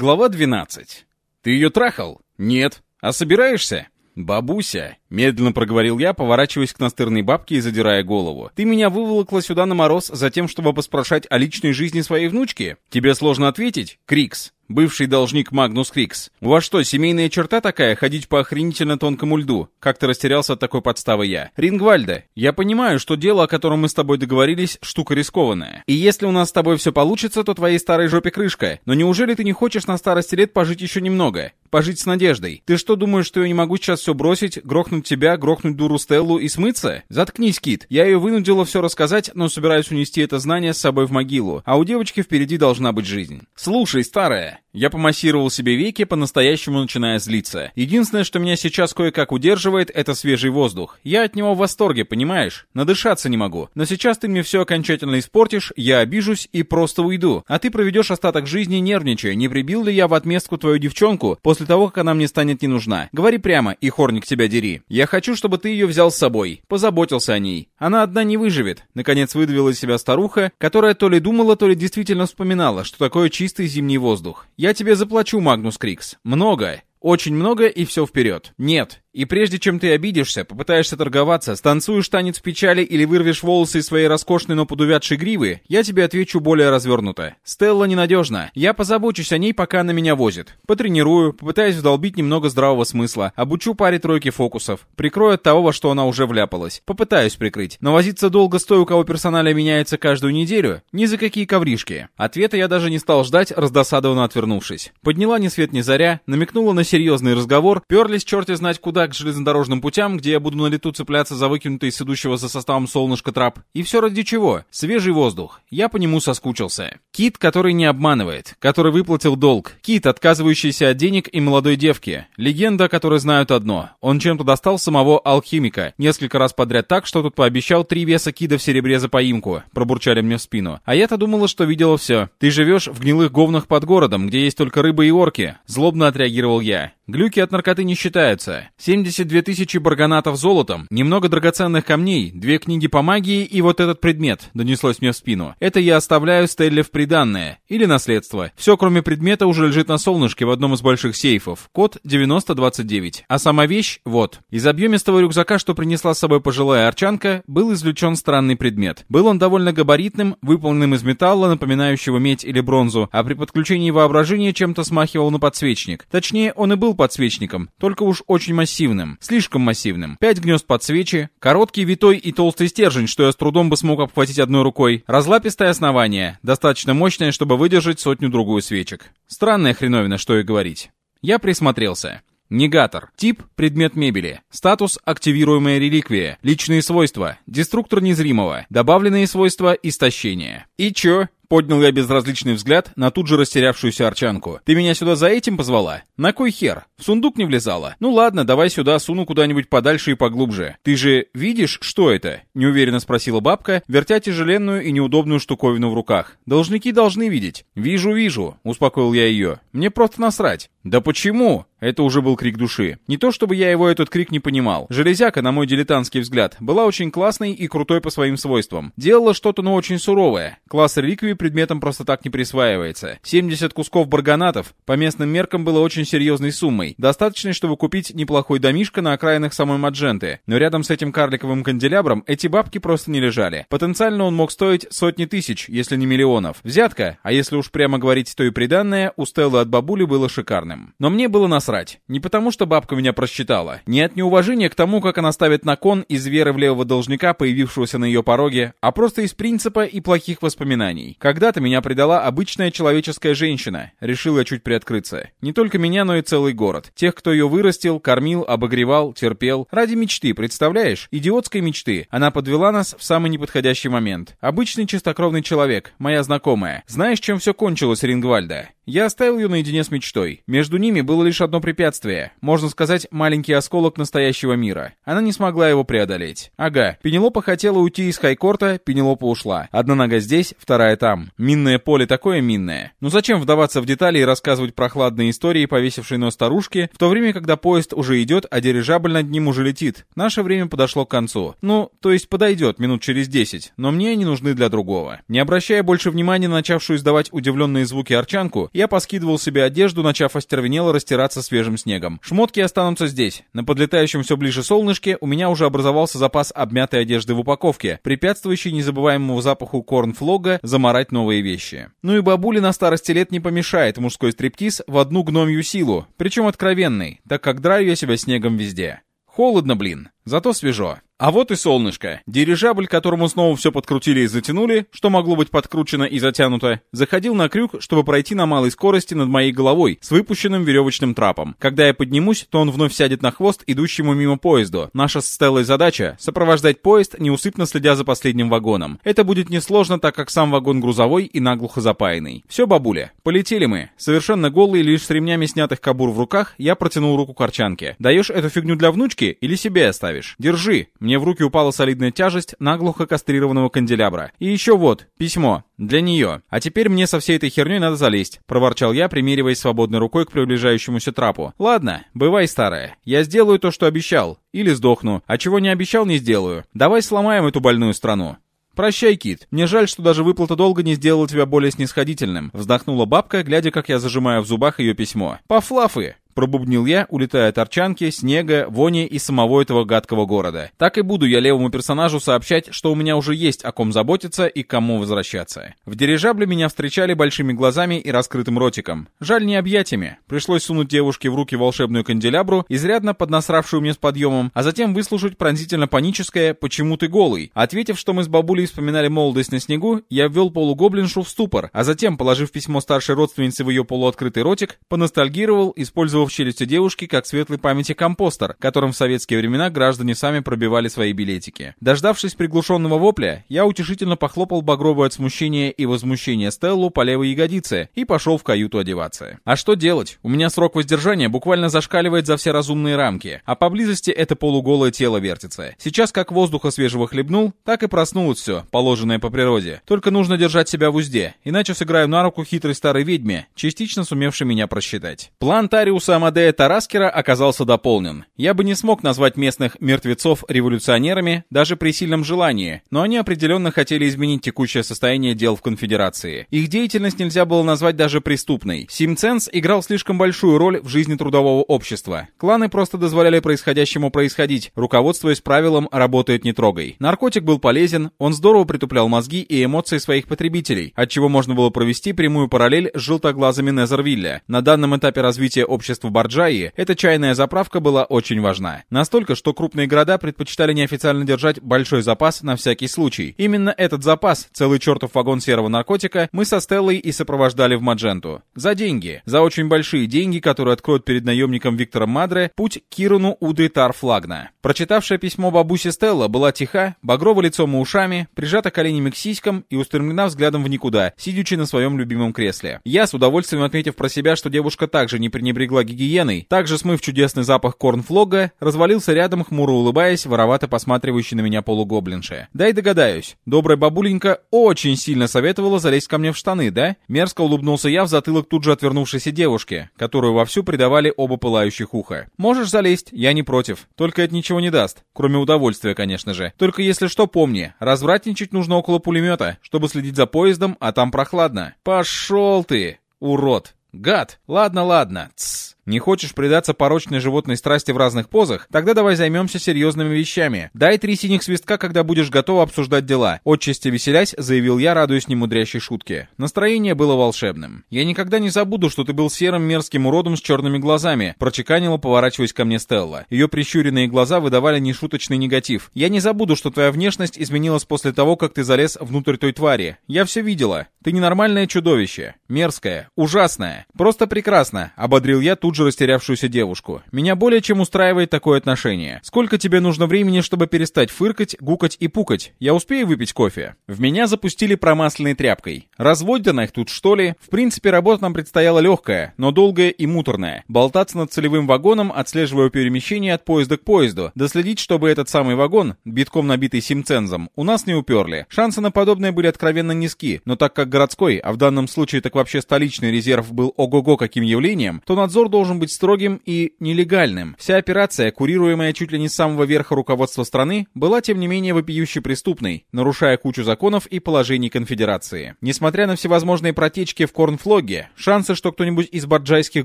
Глава 12. «Ты ее трахал?» «Нет». «А собираешься?» «Бабуся», — медленно проговорил я, поворачиваясь к настырной бабке и задирая голову. «Ты меня выволокла сюда на мороз за тем, чтобы поспрашать о личной жизни своей внучки? Тебе сложно ответить? Крикс бывший должник Магнус Крикс. У вас что, семейная черта такая, ходить по охренительно тонкому льду? Как-то растерялся от такой подставы я. Рингвальда, я понимаю, что дело, о котором мы с тобой договорились, штука рискованная. И если у нас с тобой все получится, то твоей старой жопе крышка. Но неужели ты не хочешь на старости лет пожить еще немного? Пожить с надеждой. Ты что, думаешь, что я не могу сейчас все бросить, грохнуть тебя, грохнуть дуру Стеллу и смыться? Заткнись, Кит. Я ее вынудила все рассказать, но собираюсь унести это знание с собой в могилу. А у девочки впереди должна быть жизнь. Слушай, старая, я помассировал себе веки, по-настоящему начиная злиться. Единственное, что меня сейчас кое-как удерживает, это свежий воздух. Я от него в восторге, понимаешь? Надышаться не могу. Но сейчас ты мне все окончательно испортишь, я обижусь и просто уйду. А ты проведешь остаток жизни нервничая, не прибил ли я в отместку твою девчонку после того, как она мне станет не нужна. Говори прямо, и хорник тебя дери. Я хочу, чтобы ты ее взял с собой, позаботился о ней. Она одна не выживет. Наконец выдавила из себя старуха, которая то ли думала, то ли действительно вспоминала, что такое чистый зимний воздух. Я тебе заплачу, Магнус Крикс. Много. Очень много и все вперед. Нет, и прежде чем ты обидишься, попытаешься торговаться, станцуешь танец печали или вырвешь волосы из своей роскошной, но подувядшей гривы, я тебе отвечу более развернуто. Стелла ненадежна. Я позабочусь о ней, пока она меня возит. Потренирую, попытаюсь вдолбить немного здравого смысла, обучу паре тройки фокусов, прикрою от того, во что она уже вляпалась. Попытаюсь прикрыть. Но возиться долго с той, у кого персоналя меняется каждую неделю, ни за какие ковришки. Ответа я даже не стал ждать, раздосадованно отвернувшись. Подняла ни свет ни заря, намекнула на серьезный разговор, перлись черти знать куда, к железнодорожным путям, где я буду на лету цепляться за выкинутый с идущего за составом солнышко трап. И все ради чего? Свежий воздух. Я по нему соскучился. Кит, который не обманывает, который выплатил долг. Кит, отказывающийся от денег и молодой девки. Легенда, которой знают одно. Он чем-то достал самого алхимика. Несколько раз подряд так, что тут пообещал три веса кида в серебре за поимку. Пробурчали мне в спину. А я-то думала, что видела все. Ты живешь в гнилых говнах под городом, где есть только рыбы и орки. Злобно отреагировал я. Yeah. Глюки от наркоты не считаются. 72 тысячи барганатов золотом, немного драгоценных камней, две книги по магии и вот этот предмет, донеслось мне в спину. Это я оставляю Стелле в приданное. Или наследство. Все, кроме предмета, уже лежит на солнышке в одном из больших сейфов. Код 9029. А сама вещь, вот. Из объемистого рюкзака, что принесла с собой пожилая арчанка, был извлечен странный предмет. Был он довольно габаритным, выполненным из металла, напоминающего медь или бронзу, а при подключении воображения чем-то смахивал на подсвечник. Точнее, он и был подсвечником, только уж очень массивным, слишком массивным. Пять гнезд подсвечи, короткий витой и толстый стержень, что я с трудом бы смог обхватить одной рукой, разлапистое основание, достаточно мощное, чтобы выдержать сотню-другую свечек. Странная хреновина, что и говорить. Я присмотрелся. Негатор. Тип – предмет мебели. Статус – активируемая реликвия. Личные свойства – деструктор незримого. Добавленные свойства – истощение. И чё? Поднял я безразличный взгляд на тут же растерявшуюся арчанку. «Ты меня сюда за этим позвала? На кой хер? В сундук не влезала? Ну ладно, давай сюда, суну куда-нибудь подальше и поглубже. Ты же видишь, что это?» Неуверенно спросила бабка, вертя тяжеленную и неудобную штуковину в руках. «Должники должны видеть». «Вижу, вижу», — успокоил я ее. «Мне просто насрать». «Да почему?» Это уже был крик души. Не то чтобы я его этот крик не понимал. Железяка, на мой дилетантский взгляд, была очень классной и крутой по своим свойствам. Делала что-то, но очень суровое. Класс реликвии предметом просто так не присваивается. 70 кусков барганатов по местным меркам было очень серьезной суммой. Достаточной, чтобы купить неплохой домишко на окраинах самой Мадженты. Но рядом с этим карликовым канделябром эти бабки просто не лежали. Потенциально он мог стоить сотни тысяч, если не миллионов. Взятка, а если уж прямо говорить, то и приданное, у Стеллы от бабули было шикарным. Но мне было насрать. Не потому, что бабка меня просчитала. Не от неуважения к тому, как она ставит на кон из веры в левого должника, появившегося на ее пороге, а просто из принципа и плохих воспоминаний. Когда-то меня предала обычная человеческая женщина. Решила чуть приоткрыться. Не только меня, но и целый город. Тех, кто ее вырастил, кормил, обогревал, терпел. Ради мечты, представляешь? Идиотской мечты. Она подвела нас в самый неподходящий момент. Обычный чистокровный человек, моя знакомая. Знаешь, чем все кончилось, Рингвальда? Я оставил ее наедине с мечтой. Между ними было лишь одно препятствие. Можно сказать, маленький осколок настоящего мира. Она не смогла его преодолеть. Ага, Пенелопа хотела уйти из Хайкорта, Пенелопа ушла. Одна нога здесь, вторая там. Минное поле такое минное. Ну зачем вдаваться в детали и рассказывать прохладные истории, повесившей нос старушки, в то время, когда поезд уже идет, а дирижабль над ним уже летит. Наше время подошло к концу. Ну, то есть подойдет минут через десять, но мне они нужны для другого. Не обращая больше внимания на начавшую издавать удивленные звуки арчанку, я поскидывал себе одежду, начав остервенело растираться свежим снегом. Шмотки останутся здесь. На подлетающем все ближе солнышке у меня уже образовался запас обмятой одежды в упаковке, препятствующий незабываемому запаху корнфлога заморать новые вещи. Ну и бабуле на старости лет не помешает мужской стриптиз в одну гномью силу, причем откровенный, так как драю я себя снегом везде. Холодно, блин, зато свежо. А вот и солнышко. Дирижабль, которому снова все подкрутили и затянули, что могло быть подкручено и затянуто, заходил на крюк, чтобы пройти на малой скорости над моей головой с выпущенным веревочным трапом. Когда я поднимусь, то он вновь сядет на хвост идущему мимо поезду. Наша с Стеллой задача — сопровождать поезд, неусыпно следя за последним вагоном. Это будет несложно, так как сам вагон грузовой и наглухо запаянный. Все, бабуля, полетели мы. Совершенно голый, лишь с ремнями снятых кабур в руках, я протянул руку корчанке. Даешь эту фигню для внучки или себе оставишь? Держи. Мне в руки упала солидная тяжесть наглухо кастрированного канделябра. И еще вот, письмо. Для нее. А теперь мне со всей этой херней надо залезть, проворчал я, примериваясь свободной рукой к приближающемуся трапу. Ладно, бывай, старая. Я сделаю то, что обещал. Или сдохну. А чего не обещал, не сделаю. Давай сломаем эту больную страну. «Прощай, Кит. Мне жаль, что даже выплата долга не сделала тебя более снисходительным», вздохнула бабка, глядя, как я зажимаю в зубах ее письмо. «Пофлафы! Пробубнил я, улетая от арчанки, снега, вони и самого этого гадкого города. Так и буду я левому персонажу сообщать, что у меня уже есть о ком заботиться и кому возвращаться. В дирижабле меня встречали большими глазами и раскрытым ротиком. Жаль, не объятиями. Пришлось сунуть девушке в руки волшебную канделябру, изрядно поднасравшую мне с подъемом, а затем выслушать пронзительно-паническое «Почему ты голый?». Ответив, что мы с бабулей вспоминали молодость на снегу, я ввел полугоблиншу в ступор, а затем, положив письмо старшей родственнице в ее полуоткрытый ротик, поностальгировал, использовав в челюсти девушки как светлой памяти компостер, которым в советские времена граждане сами пробивали свои билетики. Дождавшись приглушенного вопля, я утешительно похлопал багровую от смущения и возмущения Стеллу по левой ягодице и пошел в каюту одеваться. А что делать? У меня срок воздержания буквально зашкаливает за все разумные рамки, а поблизости это полуголое тело вертится. Сейчас как воздуха свежего хлебнул, так и проснулось все, положенное по природе. Только нужно держать себя в узде, иначе сыграю на руку хитрой старой ведьме, частично сумевшей меня просчитать. План Тариуса Амадея Тараскера оказался дополнен. Я бы не смог назвать местных мертвецов революционерами, даже при сильном желании, но они определенно хотели изменить текущее состояние дел в конфедерации. Их деятельность нельзя было назвать даже преступной. Симценс играл слишком большую роль в жизни трудового общества. Кланы просто дозволяли происходящему происходить, руководствуясь правилом «работает не трогай». Наркотик был полезен, он здорово притуплял мозги и эмоции своих потребителей, отчего можно было провести прямую параллель с желтоглазыми Незервилля. На данном этапе развития общества в Барджаи эта чайная заправка была очень важна. Настолько, что крупные города предпочитали неофициально держать большой запас на всякий случай. Именно этот запас, целый чертов вагон серого наркотика, мы со Стеллой и сопровождали в Мадженту. За деньги. За очень большие деньги, которые откроют перед наемником Виктором Мадре путь к Кирану Уды Тарфлагна. Прочитавшая письмо бабуси Стелла была тиха, багрово лицом и ушами, прижата коленями к сиськам и устремлена взглядом в никуда, сидячи на своем любимом кресле. Я, с удовольствием отметив про себя, что девушка также не пренебрегла гигиеной, также смыв чудесный запах корнфлога, развалился рядом, хмуро улыбаясь, воровато посматривающий на меня полугоблинше. Дай догадаюсь, добрая бабуленька очень сильно советовала залезть ко мне в штаны, да? Мерзко улыбнулся я в затылок тут же отвернувшейся девушке, которую вовсю придавали оба пылающих уха. Можешь залезть, я не против. Только это ничего не даст. Кроме удовольствия, конечно же. Только если что, помни, развратничать нужно около пулемета, чтобы следить за поездом, а там прохладно. Пошел ты, урод. Гад. Ладно, ладно. Тссс. Не хочешь предаться порочной животной страсти в разных позах? Тогда давай займемся серьезными вещами. Дай три синих свистка, когда будешь готова обсуждать дела. Отчасти веселясь, заявил я, радуясь немудрящей шутке. Настроение было волшебным. Я никогда не забуду, что ты был серым мерзким уродом с черными глазами, прочеканила, поворачиваясь ко мне Стелла. Ее прищуренные глаза выдавали нешуточный негатив. Я не забуду, что твоя внешность изменилась после того, как ты залез внутрь той твари. Я все видела. Ты ненормальное чудовище. Мерзкое. Ужасное. Просто прекрасно, ободрил я тут же растерявшуюся девушку. «Меня более чем устраивает такое отношение. Сколько тебе нужно времени, чтобы перестать фыркать, гукать и пукать? Я успею выпить кофе?» В меня запустили промасленной тряпкой. Разводят на их тут, что ли? В принципе, работа нам предстояла легкая, но долгая и муторная. Болтаться над целевым вагоном, отслеживая перемещение от поезда к поезду, доследить, чтобы этот самый вагон, битком набитый симцензом, у нас не уперли. Шансы на подобное были откровенно низки, но так как городской, а в данном случае так вообще столичный резерв был ого-го каким явлением, то надзор должен должен быть строгим и нелегальным. Вся операция, курируемая чуть ли не с самого верха руководства страны, была тем не менее вопиюще преступной, нарушая кучу законов и положений конфедерации. Несмотря на всевозможные протечки в корнфлоге, шансы, что кто-нибудь из барджайских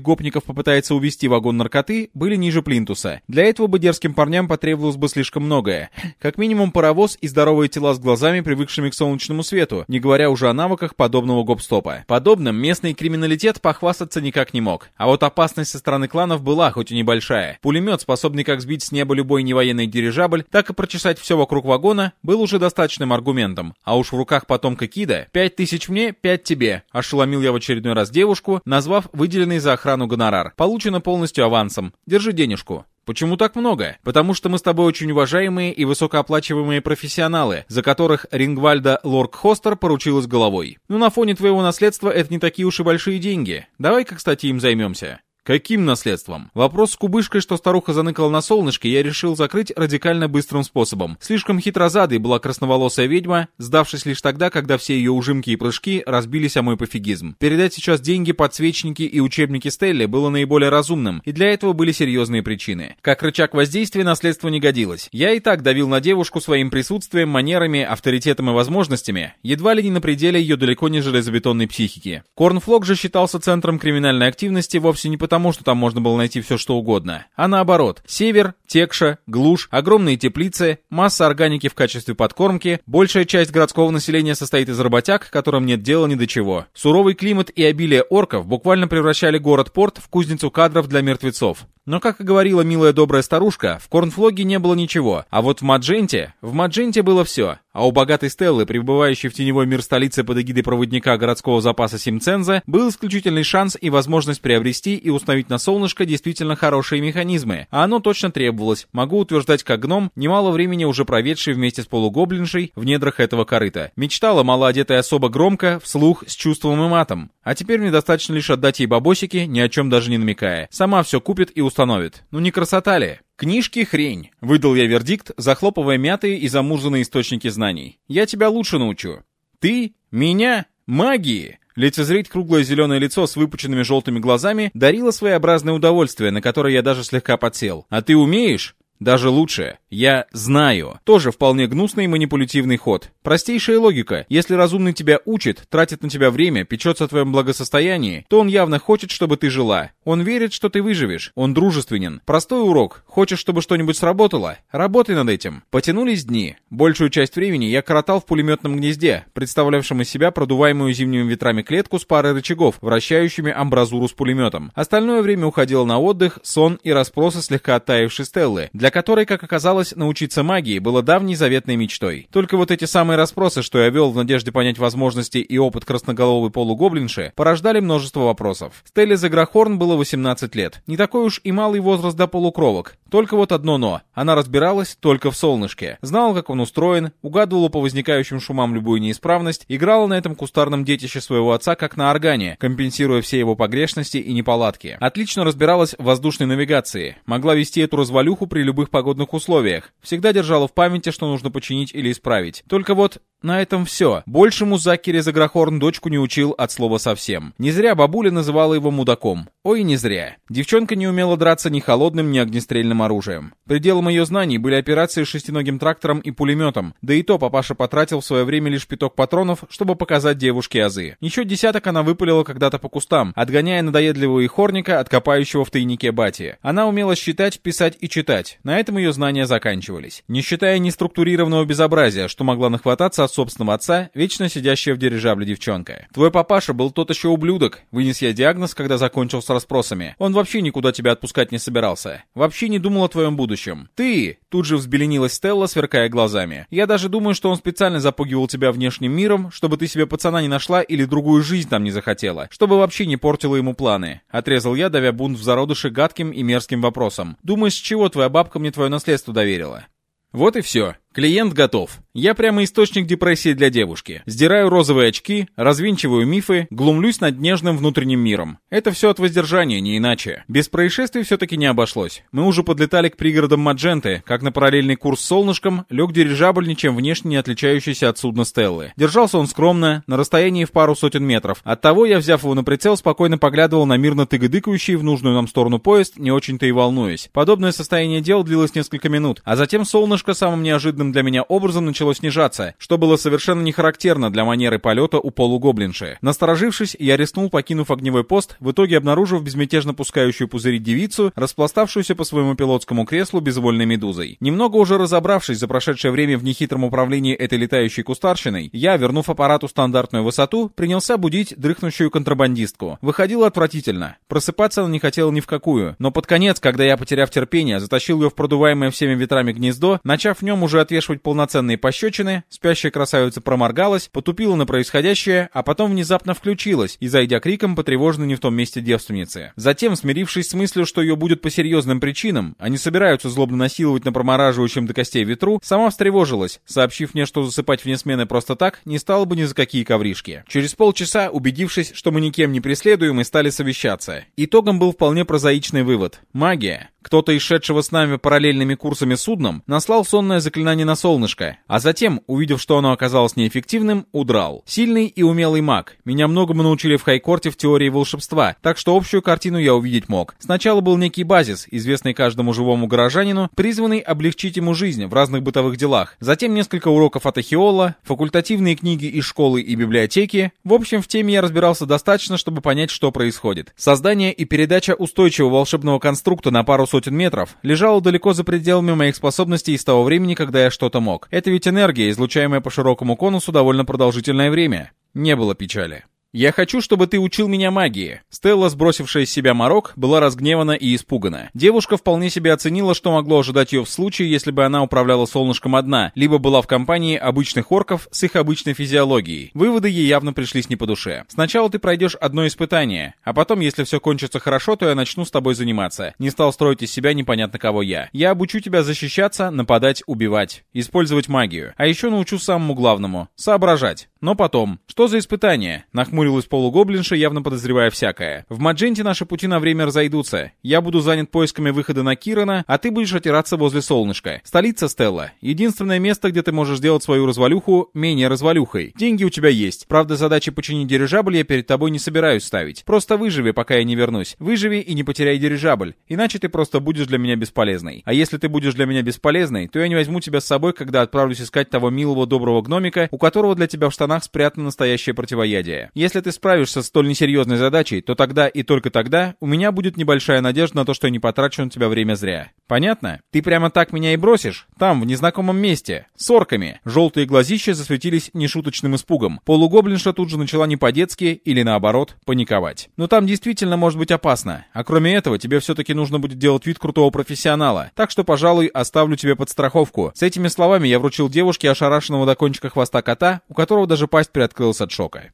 гопников попытается увести вагон наркоты, были ниже плинтуса. Для этого бы дерзким парням потребовалось бы слишком многое. Как минимум паровоз и здоровые тела с глазами, привыкшими к солнечному свету, не говоря уже о навыках подобного гоп-стопа. Подобным местный криминалитет похвастаться никак не мог. А вот опасность со стороны кланов была, хоть и небольшая. Пулемет, способный как сбить с неба любой невоенный дирижабль, так и прочесать все вокруг вагона, был уже достаточным аргументом. А уж в руках потомка Кида «пять тысяч мне, пять тебе», ошеломил я в очередной раз девушку, назвав выделенный за охрану гонорар. Получено полностью авансом. Держи денежку. Почему так много? Потому что мы с тобой очень уважаемые и высокооплачиваемые профессионалы, за которых Рингвальда Лорк Хостер поручилась головой. Ну на фоне твоего наследства это не такие уж и большие деньги. Давай-ка, кстати, им займемся. Каким наследством? Вопрос с кубышкой, что старуха заныкала на солнышке, я решил закрыть радикально быстрым способом. Слишком хитрозадой была красноволосая ведьма, сдавшись лишь тогда, когда все ее ужимки и прыжки разбились о мой пофигизм. Передать сейчас деньги, подсвечники и учебники Стелле было наиболее разумным, и для этого были серьезные причины. Как рычаг воздействия наследство не годилось. Я и так давил на девушку своим присутствием, манерами, авторитетом и возможностями, едва ли не на пределе ее далеко не железобетонной психики. Корнфлок же считался центром криминальной активности вовсе не потому, потому, что там можно было найти все что угодно, а наоборот. Север, Текша, Глушь, огромные теплицы, масса органики в качестве подкормки, большая часть городского населения состоит из работяг, которым нет дела ни до чего. Суровый климат и обилие орков буквально превращали город-порт в кузницу кадров для мертвецов. Но, как и говорила милая добрая старушка, в Корнфлоге не было ничего, а вот в Мадженте, в Мадженте было все. А у богатой Стеллы, пребывающей в теневой мир столицы под эгидой проводника городского запаса Симценза, был исключительный шанс и возможность приобрести и установить на солнышко действительно хорошие механизмы. А оно точно требовалось. Могу утверждать как гном, немало времени уже проведший вместе с полугоблиншей в недрах этого корыта. Мечтала малоодетая особо громко, вслух, с чувством и матом. А теперь мне достаточно лишь отдать ей бабосики, ни о чем даже не намекая. Сама все купит и установит. Ну не красота ли? «Книжки — хрень», — выдал я вердикт, захлопывая мятые и замурзанные источники знаний. «Я тебя лучше научу». «Ты? Меня? Магии?» Лицезреть круглое зеленое лицо с выпученными желтыми глазами дарило своеобразное удовольствие, на которое я даже слегка подсел. «А ты умеешь?» Даже лучше. Я знаю. Тоже вполне гнусный манипулятивный ход. Простейшая логика. Если разумный тебя учит, тратит на тебя время, печется о твоем благосостоянии, то он явно хочет, чтобы ты жила. Он верит, что ты выживешь. Он дружественен. Простой урок. Хочешь, чтобы что-нибудь сработало? Работай над этим. Потянулись дни. Большую часть времени я коротал в пулеметном гнезде, представлявшем из себя продуваемую зимними ветрами клетку с парой рычагов, вращающими амбразуру с пулеметом. Остальное время уходило на отдых, сон и расспросы слегка оттаившей Стеллы, для которой, как оказалось, научиться магии было давней заветной мечтой. Только вот эти самые расспросы, что я вел в надежде понять возможности и опыт красноголовой полугоблинши, порождали множество вопросов. Стелле Заграхорн было 18 лет. Не такой уж и малый возраст до полукровок. Только вот одно «но». Она разбиралась только в солнышке. Знала, как он устроен, угадывала по возникающим шумам любую неисправность, играла на этом кустарном детище своего отца как на органе, компенсируя все его погрешности и неполадки. Отлично разбиралась в воздушной навигации. Могла вести эту развалюху при любых погодных условиях. Всегда держала в памяти, что нужно починить или исправить. Только вот на этом все. Большему Закере Заграхорн дочку не учил от слова совсем. Не зря бабуля называла его мудаком. Ой, не зря. Девчонка не умела драться ни холодным, ни огнестрельным оружием. Пределом ее знаний были операции с шестиногим трактором и пулеметом, да и то папаша потратил в свое время лишь пяток патронов, чтобы показать девушке азы. Еще десяток она выпалила когда-то по кустам, отгоняя надоедливого ихорника от в тайнике бати. Она умела считать, писать и читать. На этом ее знания заканчивались. Не считая неструктурированного безобразия, что могла нахвататься от собственного отца, вечно сидящая в дирижабле девчонка. Твой папаша был тот еще ублюдок, вынес я диагноз, когда закончил с расспросами. Он вообще никуда тебя отпускать не собирался. Вообще не думал о твоем будущем. Ты! Тут же взбеленилась Стелла, сверкая глазами. Я даже думаю, что он специально запугивал тебя внешним миром, чтобы ты себе пацана не нашла или другую жизнь там не захотела, чтобы вообще не портила ему планы. Отрезал я, давя бунт в зародыше гадким и мерзким вопросом. Думаешь, с чего твоя бабка мне твое наследство доверила? Вот и все. Клиент готов. Я прямо источник депрессии для девушки. Сдираю розовые очки, развинчиваю мифы, глумлюсь над нежным внутренним миром. Это все от воздержания, не иначе. Без происшествий все-таки не обошлось. Мы уже подлетали к пригородам Мадженты, как на параллельный курс с солнышком лег дирижабль, ничем внешне не отличающийся от судна Стеллы. Держался он скромно, на расстоянии в пару сотен метров. Оттого я, взяв его на прицел, спокойно поглядывал на мирно тыгодыкающий в нужную нам сторону поезд, не очень-то и волнуясь. Подобное состояние дел длилось несколько минут, а затем солнышко самым неожиданным неожиданным для меня образом начало снижаться, что было совершенно не характерно для манеры полета у полугоблинши. Насторожившись, я рискнул, покинув огневой пост, в итоге обнаружив безмятежно пускающую пузыри девицу, распластавшуюся по своему пилотскому креслу безвольной медузой. Немного уже разобравшись за прошедшее время в нехитром управлении этой летающей кустарщиной, я, вернув аппарату стандартную высоту, принялся будить дрыхнущую контрабандистку. Выходило отвратительно. Просыпаться она не хотела ни в какую, но под конец, когда я, потеряв терпение, затащил ее в продуваемое всеми ветрами гнездо, начав в нем уже ответ отвешивать полноценные пощечины, спящая красавица проморгалась, потупила на происходящее, а потом внезапно включилась и, зайдя криком, потревожена не в том месте девственницы. Затем, смирившись с мыслью, что ее будет по серьезным причинам, они собираются злобно насиловать на промораживающем до костей ветру, сама встревожилась, сообщив мне, что засыпать вне смены просто так не стало бы ни за какие ковришки. Через полчаса, убедившись, что мы никем не преследуемы, стали совещаться. Итогом был вполне прозаичный вывод. Магия. Кто-то из шедшего с нами параллельными курсами судном наслал сонное заклинание на солнышко, а затем, увидев, что оно оказалось неэффективным, удрал. Сильный и умелый маг. Меня многому научили в Хайкорте в теории волшебства, так что общую картину я увидеть мог. Сначала был некий базис, известный каждому живому горожанину, призванный облегчить ему жизнь в разных бытовых делах. Затем несколько уроков от Ахиола, факультативные книги из школы и библиотеки. В общем, в теме я разбирался достаточно, чтобы понять, что происходит. Создание и передача устойчивого волшебного конструкта на пару сотен метров лежало далеко за пределами моих способностей с того времени, когда я что-то мог. Это ведь энергия, излучаемая по широкому конусу довольно продолжительное время. Не было печали. «Я хочу, чтобы ты учил меня магии». Стелла, сбросившая с себя морок, была разгневана и испугана. Девушка вполне себе оценила, что могло ожидать ее в случае, если бы она управляла солнышком одна, либо была в компании обычных орков с их обычной физиологией. Выводы ей явно пришлись не по душе. Сначала ты пройдешь одно испытание, а потом, если все кончится хорошо, то я начну с тобой заниматься. Не стал строить из себя непонятно кого я. Я обучу тебя защищаться, нападать, убивать, использовать магию. А еще научу самому главному — соображать. Но потом. Что за испытание? Нахмурилась полугоблинша, явно подозревая всякое. В Мадженте наши пути на время разойдутся. Я буду занят поисками выхода на Кирана, а ты будешь отираться возле солнышка. Столица Стелла. Единственное место, где ты можешь сделать свою развалюху менее развалюхой. Деньги у тебя есть. Правда, задачи починить дирижабль я перед тобой не собираюсь ставить. Просто выживи, пока я не вернусь. Выживи и не потеряй дирижабль. Иначе ты просто будешь для меня бесполезной. А если ты будешь для меня бесполезной, то я не возьму тебя с собой, когда отправлюсь искать того милого доброго гномика, у которого для тебя в штанах штанах спрятано настоящее противоядие. Если ты справишься с столь несерьезной задачей, то тогда и только тогда у меня будет небольшая надежда на то, что я не потрачу на тебя время зря. Понятно? Ты прямо так меня и бросишь? Там, в незнакомом месте. С орками. Желтые глазища засветились нешуточным испугом. Полугоблинша тут же начала не по-детски или наоборот паниковать. Но там действительно может быть опасно. А кроме этого, тебе все-таки нужно будет делать вид крутого профессионала. Так что, пожалуй, оставлю тебе подстраховку. С этими словами я вручил девушке ошарашенного до кончика хвоста кота, у которого даже даже пасть приоткрылась от шока.